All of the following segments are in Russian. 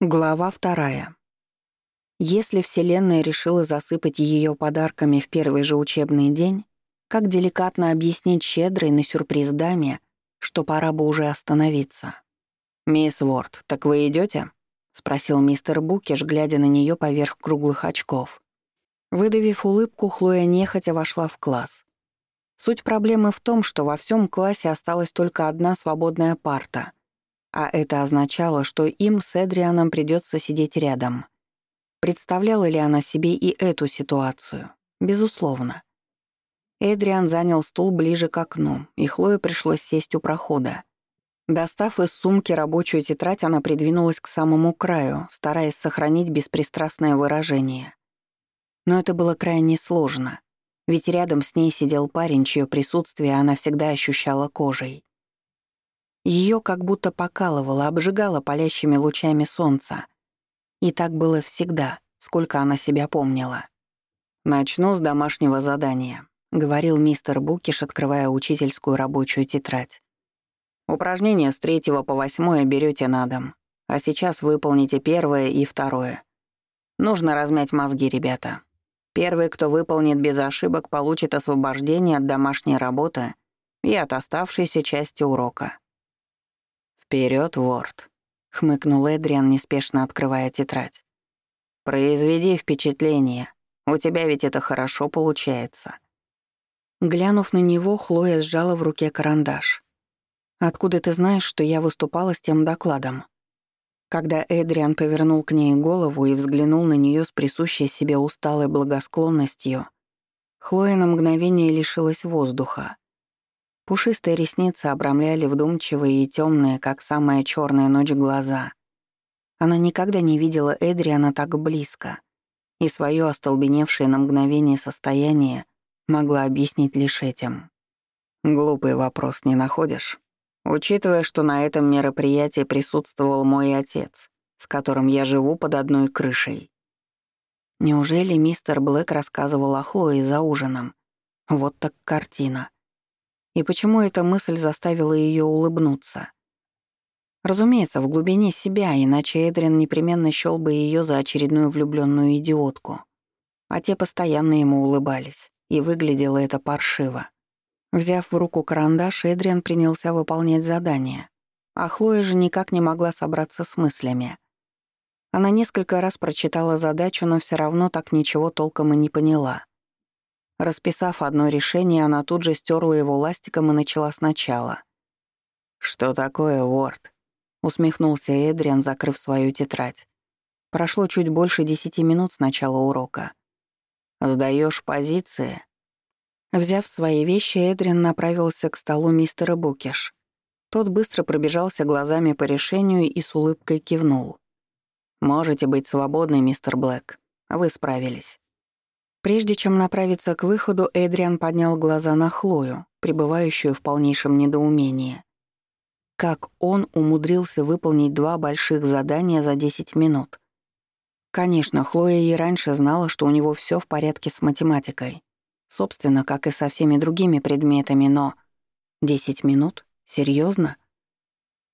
Глава вторая. Если Вселенная решила засыпать ее подарками в первый же учебный день, как деликатно объяснить щедрой на сюрприз даме, что пора бы уже остановиться? «Мисс Ворд, так вы идете? спросил мистер Букиш, глядя на нее поверх круглых очков. Выдавив улыбку, Хлоя нехотя вошла в класс. Суть проблемы в том, что во всем классе осталась только одна свободная парта — а это означало, что им с Эдрианом придется сидеть рядом. Представляла ли она себе и эту ситуацию? Безусловно. Эдриан занял стул ближе к окну, и Хлое пришлось сесть у прохода. Достав из сумки рабочую тетрадь, она придвинулась к самому краю, стараясь сохранить беспристрастное выражение. Но это было крайне сложно, ведь рядом с ней сидел парень, чье присутствие она всегда ощущала кожей. Ее как будто покалывало, обжигало палящими лучами солнца. И так было всегда, сколько она себя помнила. «Начну с домашнего задания», — говорил мистер Букиш, открывая учительскую рабочую тетрадь. «Упражнения с третьего по восьмое берете на дом, а сейчас выполните первое и второе. Нужно размять мозги, ребята. Первый, кто выполнит без ошибок, получит освобождение от домашней работы и от оставшейся части урока. Вперед, Ворд», — хмыкнул Эдриан, неспешно открывая тетрадь. «Произведи впечатление. У тебя ведь это хорошо получается». Глянув на него, Хлоя сжала в руке карандаш. «Откуда ты знаешь, что я выступала с тем докладом?» Когда Эдриан повернул к ней голову и взглянул на нее с присущей себе усталой благосклонностью, Хлоя на мгновение лишилась воздуха. Пушистые ресницы обрамляли вдумчивые и темные, как самая черная ночь, глаза. Она никогда не видела Эдриана так близко, и свое остолбеневшее на мгновение состояние могла объяснить лишь этим. «Глупый вопрос не находишь? Учитывая, что на этом мероприятии присутствовал мой отец, с которым я живу под одной крышей». Неужели мистер Блэк рассказывал о Хлое за ужином? Вот так картина. И почему эта мысль заставила ее улыбнуться? Разумеется, в глубине себя, иначе Эдрин непременно счёл бы ее за очередную влюбленную идиотку. А те постоянно ему улыбались, и выглядело это паршиво. Взяв в руку карандаш, Эдриан принялся выполнять задание, а Хлоя же никак не могла собраться с мыслями. Она несколько раз прочитала задачу, но все равно так ничего толком и не поняла. Расписав одно решение, она тут же стерла его ластиком и начала сначала. «Что такое, Уорд?» — усмехнулся Эдриан, закрыв свою тетрадь. Прошло чуть больше десяти минут с начала урока. Сдаешь позиции?» Взяв свои вещи, Эдриан направился к столу мистера Букиш. Тот быстро пробежался глазами по решению и с улыбкой кивнул. «Можете быть свободны, мистер Блэк. Вы справились». Прежде чем направиться к выходу, Эдриан поднял глаза на Хлою, пребывающую в полнейшем недоумении. Как он умудрился выполнить два больших задания за 10 минут? Конечно, Хлоя и раньше знала, что у него все в порядке с математикой. Собственно, как и со всеми другими предметами, но... 10 минут? Серьезно?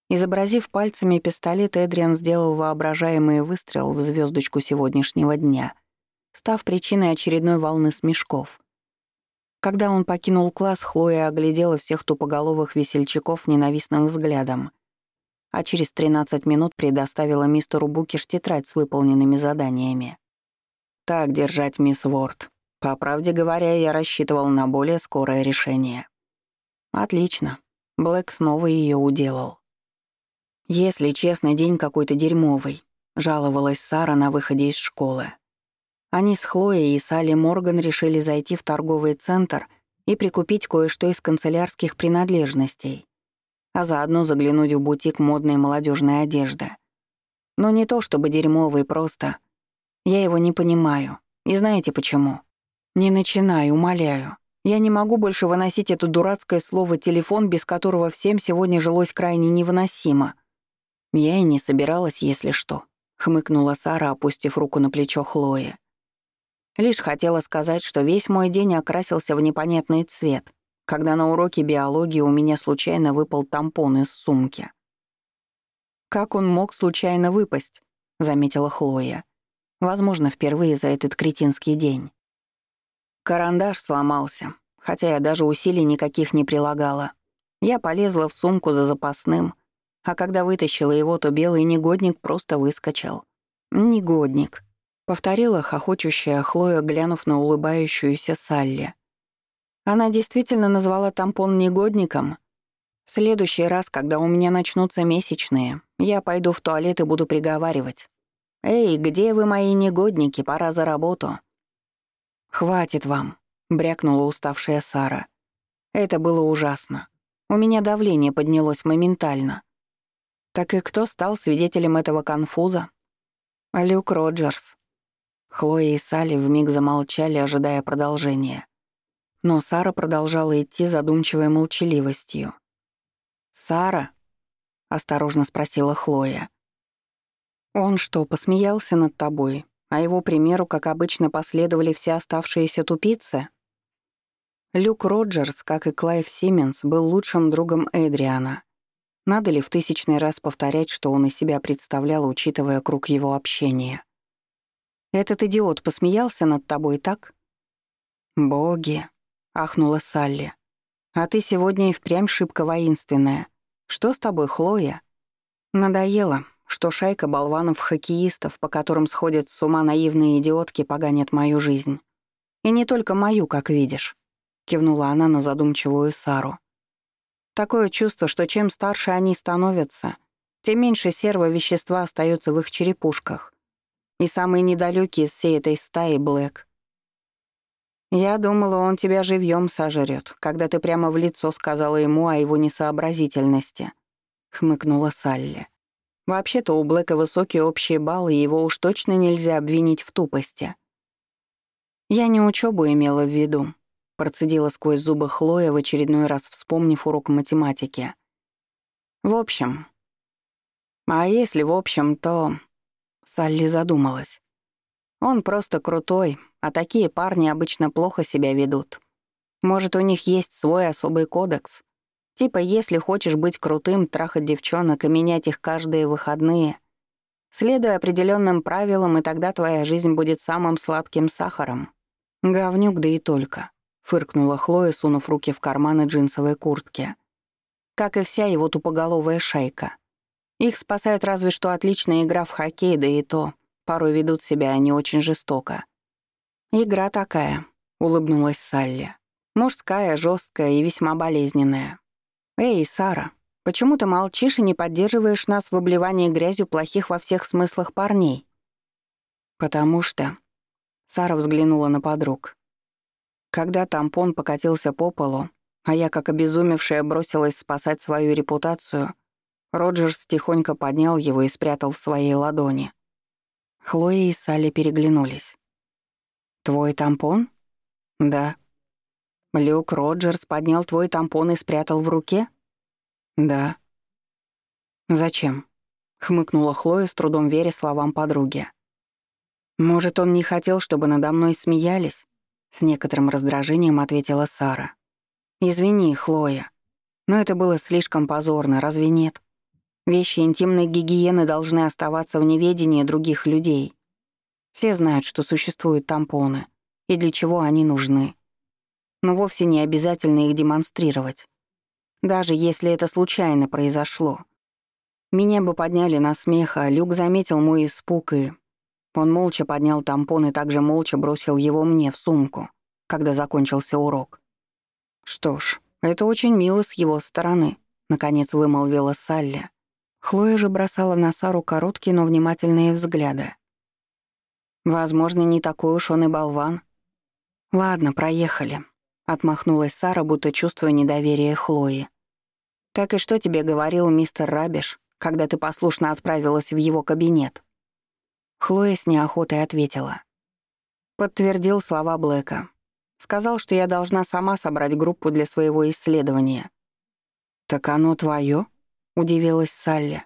Изобразив пальцами пистолет, Эдриан сделал воображаемый выстрел в звездочку сегодняшнего дня — став причиной очередной волны смешков. Когда он покинул класс, Хлоя оглядела всех тупоголовых весельчаков ненавистным взглядом, а через 13 минут предоставила мистеру Букиш тетрадь с выполненными заданиями. «Так держать, мисс Ворд. По правде говоря, я рассчитывал на более скорое решение». «Отлично. Блэк снова ее уделал». «Если честно, день какой-то дерьмовый», — жаловалась Сара на выходе из школы. Они с Хлоей и Салли Морган решили зайти в торговый центр и прикупить кое-что из канцелярских принадлежностей, а заодно заглянуть в бутик модной молодежной одежды. Но не то чтобы дерьмовый, просто... Я его не понимаю. И знаете почему? Не начинай, умоляю. Я не могу больше выносить это дурацкое слово «телефон», без которого всем сегодня жилось крайне невыносимо. Я и не собиралась, если что, — хмыкнула Сара, опустив руку на плечо Хлои. Лишь хотела сказать, что весь мой день окрасился в непонятный цвет, когда на уроке биологии у меня случайно выпал тампон из сумки. Как он мог случайно выпасть? заметила Хлоя. Возможно, впервые за этот кретинский день. Карандаш сломался, хотя я даже усилий никаких не прилагала. Я полезла в сумку за запасным, а когда вытащила его, то белый негодник просто выскочил. «Негодник», — повторила хохочущая Хлоя, глянув на улыбающуюся Салли. Она действительно назвала тампон негодником. В следующий раз, когда у меня начнутся месячные, я пойду в туалет и буду приговаривать. «Эй, где вы, мои негодники? Пора за работу». «Хватит вам», — брякнула уставшая Сара. Это было ужасно. У меня давление поднялось моментально. Так и кто стал свидетелем этого конфуза? Люк Роджерс. Хлоя и Салли вмиг замолчали, ожидая продолжения. Но Сара продолжала идти задумчивой молчаливостью. «Сара?» — осторожно спросила Хлоя. «Он что, посмеялся над тобой, а его примеру, как обычно, последовали все оставшиеся тупицы?» Люк Роджерс, как и Клайв Сименс, был лучшим другом Эдриана. Надо ли в тысячный раз повторять, что он из себя представлял, учитывая круг его общения? «Этот идиот посмеялся над тобой так?» «Боги!» — ахнула Салли. «А ты сегодня и впрямь шибко воинственная. Что с тобой, Хлоя?» «Надоело, что шайка болванов-хоккеистов, по которым сходят с ума наивные идиотки, поганят мою жизнь. И не только мою, как видишь», — кивнула она на задумчивую Сару. «Такое чувство, что чем старше они становятся, тем меньше серого вещества остается в их черепушках. И самый недалекий из всей этой стаи — Блэк. «Я думала, он тебя живьем сожрет, когда ты прямо в лицо сказала ему о его несообразительности», — хмыкнула Салли. «Вообще-то у Блэка высокий общий балл, и его уж точно нельзя обвинить в тупости». «Я не учебу имела в виду», — процедила сквозь зубы Хлоя, в очередной раз вспомнив урок математики. «В общем...» «А если в общем, то...» Салли задумалась. «Он просто крутой, а такие парни обычно плохо себя ведут. Может, у них есть свой особый кодекс? Типа, если хочешь быть крутым, трахать девчонок и менять их каждые выходные. Следуй определенным правилам, и тогда твоя жизнь будет самым сладким сахаром. Говнюк, да и только. Фыркнула Хлоя, сунув руки в карманы джинсовой куртки. Как и вся его тупоголовая шайка. Их спасает разве что отличная игра в хоккей, да и то. Порой ведут себя они очень жестоко. «Игра такая», — улыбнулась Салли. «Мужская, жесткая и весьма болезненная. Эй, Сара, почему ты молчишь и не поддерживаешь нас в обливании грязью плохих во всех смыслах парней?» «Потому что...» Сара взглянула на подруг. Когда тампон покатился по полу, а я, как обезумевшая, бросилась спасать свою репутацию, Роджерс тихонько поднял его и спрятал в своей ладони. Хлоя и Салли переглянулись. «Твой тампон?» «Да». «Люк Роджерс поднял твой тампон и спрятал в руке?» «Да». «Зачем?» — хмыкнула Хлоя, с трудом веря словам подруги. «Может, он не хотел, чтобы надо мной смеялись?» С некоторым раздражением ответила Сара. «Извини, Хлоя, но это было слишком позорно, разве нет? Вещи интимной гигиены должны оставаться в неведении других людей. Все знают, что существуют тампоны и для чего они нужны. Но вовсе не обязательно их демонстрировать. Даже если это случайно произошло. Меня бы подняли на смех, а Люк заметил мой испуг и... Он молча поднял тампон и также молча бросил его мне в сумку, когда закончился урок. «Что ж, это очень мило с его стороны», — наконец вымолвила Салли. Хлоя же бросала на Сару короткие, но внимательные взгляды. Возможно, не такой уж он и болван. Ладно, проехали. Отмахнулась Сара, будто чувствуя недоверие Хлои. Так и что тебе говорил мистер Рабиш, когда ты послушно отправилась в его кабинет? Хлоя с неохотой ответила. Подтвердил слова Блэка. Сказал, что я должна сама собрать группу для своего исследования. «Так оно твое? Удивилась Салли.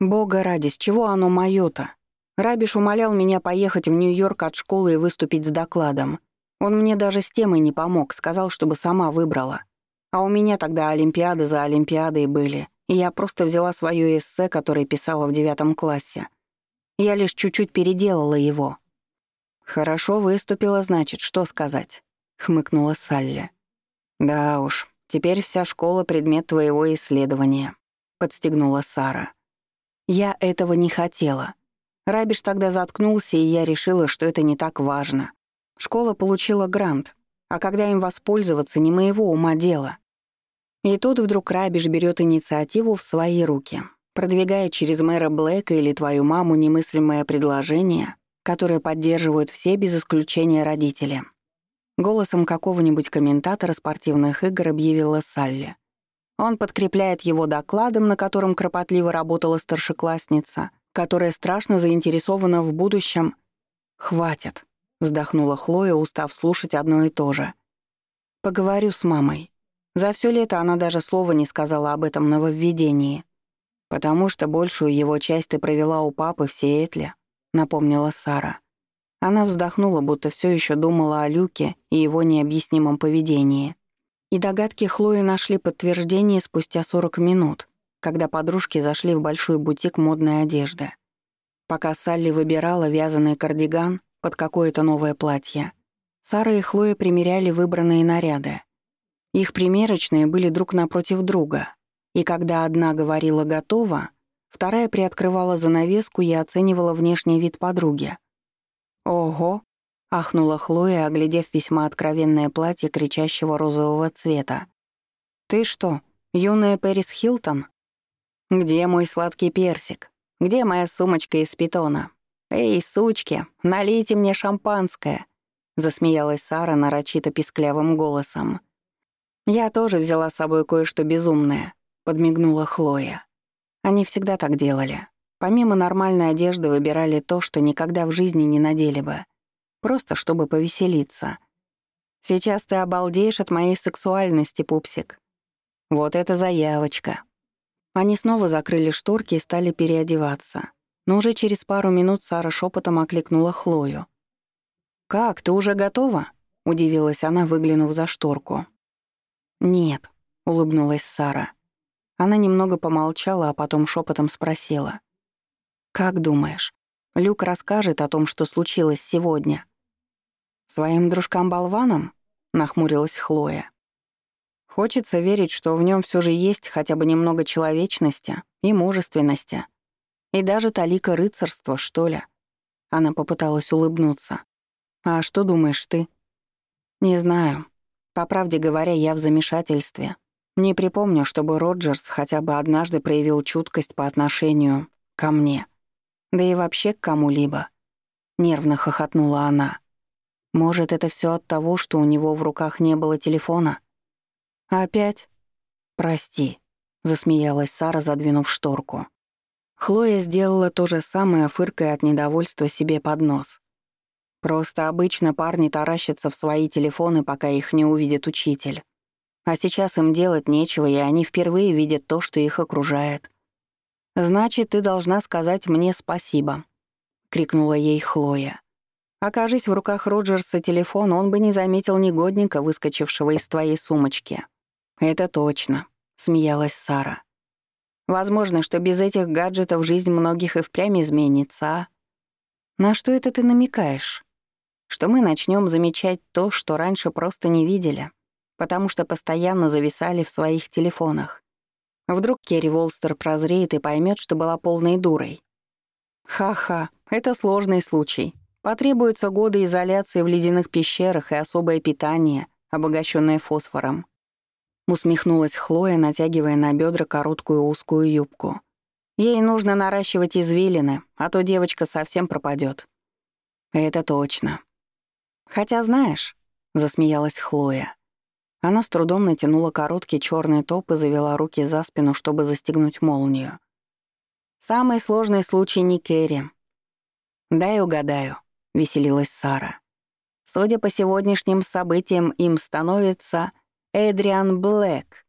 «Бога ради, с чего оно моё-то? Рабиш умолял меня поехать в Нью-Йорк от школы и выступить с докладом. Он мне даже с темой не помог, сказал, чтобы сама выбрала. А у меня тогда Олимпиады за Олимпиадой были, и я просто взяла свое эссе, которое писала в девятом классе. Я лишь чуть-чуть переделала его». «Хорошо выступила, значит, что сказать?» — хмыкнула Салли. «Да уж, теперь вся школа — предмет твоего исследования», — подстегнула Сара. «Я этого не хотела. Рабиш тогда заткнулся, и я решила, что это не так важно. Школа получила грант, а когда им воспользоваться, не моего ума дело. И тут вдруг Рабиш берет инициативу в свои руки, продвигая через мэра Блэка или твою маму немыслимое предложение, которое поддерживают все без исключения родители. Голосом какого-нибудь комментатора спортивных игр объявила Салли. Он подкрепляет его докладом, на котором кропотливо работала старшеклассница, которая страшно заинтересована в будущем. «Хватит», — вздохнула Хлоя, устав слушать одно и то же. «Поговорю с мамой. За все лето она даже слова не сказала об этом нововведении. «Потому что большую его часть ты провела у папы в Сиэтле», — напомнила Сара. Она вздохнула, будто все еще думала о Люке и его необъяснимом поведении. И догадки Хлои нашли подтверждение спустя 40 минут, когда подружки зашли в большой бутик модной одежды. Пока Салли выбирала вязаный кардиган под какое-то новое платье, Сара и Хлоя примеряли выбранные наряды — их примерочные были друг напротив друга, и когда одна говорила «готово», вторая приоткрывала занавеску и оценивала внешний вид подруги. «Ого!» — ахнула Хлоя, оглядев весьма откровенное платье кричащего розового цвета. «Ты что, юная Пэрис Хилтон? Где мой сладкий персик? Где моя сумочка из питона? Эй, сучки, налейте мне шампанское!» — засмеялась Сара нарочито писклявым голосом. «Я тоже взяла с собой кое-что безумное», — подмигнула Хлоя. Они всегда так делали. Помимо нормальной одежды выбирали то, что никогда в жизни не надели бы. Просто чтобы повеселиться. Сейчас ты обалдеешь от моей сексуальности, пупсик. Вот это заявочка. Они снова закрыли шторки и стали переодеваться. Но уже через пару минут Сара шепотом окликнула Хлою. «Как, ты уже готова?» — удивилась она, выглянув за шторку. «Нет», — улыбнулась Сара. Она немного помолчала, а потом шепотом спросила. «Как думаешь, Люк расскажет о том, что случилось сегодня?» «Своим дружкам-болванам?» — нахмурилась Хлоя. «Хочется верить, что в нем все же есть хотя бы немного человечности и мужественности. И даже талика рыцарства, что ли?» Она попыталась улыбнуться. «А что думаешь ты?» «Не знаю», по правде говоря, я в замешательстве. Не припомню, чтобы Роджерс хотя бы однажды проявил чуткость по отношению ко мне. Да и вообще к кому-либо. Нервно хохотнула она. Может, это все от того, что у него в руках не было телефона? Опять? Прости, засмеялась Сара, задвинув шторку. Хлоя сделала то же самое, фыркая от недовольства себе под нос. Просто обычно парни таращатся в свои телефоны, пока их не увидит учитель. А сейчас им делать нечего, и они впервые видят то, что их окружает. «Значит, ты должна сказать мне спасибо», — крикнула ей Хлоя. Окажись в руках Роджерса телефон, он бы не заметил негодника, выскочившего из твоей сумочки. «Это точно», — смеялась Сара. «Возможно, что без этих гаджетов жизнь многих и впрямь изменится, а? На что это ты намекаешь?» что мы начнем замечать то, что раньше просто не видели, потому что постоянно зависали в своих телефонах. Вдруг Керри Волстер прозреет и поймет, что была полной дурой. Ха-ха, это сложный случай. Потребуются годы изоляции в ледяных пещерах и особое питание, обогащенное фосфором. Усмехнулась Хлоя, натягивая на бедра короткую узкую юбку. Ей нужно наращивать извилины, а то девочка совсем пропадет. Это точно. «Хотя знаешь», — засмеялась Хлоя. Она с трудом натянула короткий черный топ и завела руки за спину, чтобы застегнуть молнию. «Самый сложный случай не Керри». «Дай угадаю», — веселилась Сара. «Судя по сегодняшним событиям, им становится Эдриан Блэк».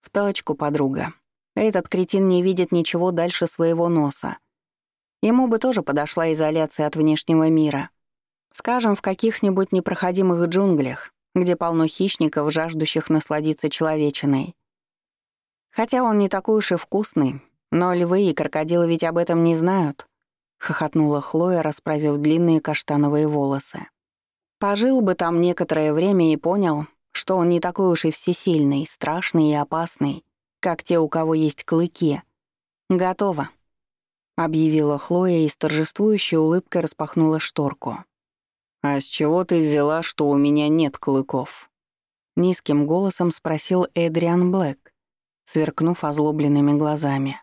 «В точку, подруга. Этот кретин не видит ничего дальше своего носа. Ему бы тоже подошла изоляция от внешнего мира». Скажем, в каких-нибудь непроходимых джунглях, где полно хищников, жаждущих насладиться человечиной. Хотя он не такой уж и вкусный, но львы и крокодилы ведь об этом не знают. Хохотнула Хлоя, расправив длинные каштановые волосы. Пожил бы там некоторое время и понял, что он не такой уж и всесильный, страшный и опасный, как те, у кого есть клыки. Готово, объявила Хлоя и с торжествующей улыбкой распахнула шторку. «А с чего ты взяла, что у меня нет клыков?» Низким голосом спросил Эдриан Блэк, сверкнув озлобленными глазами.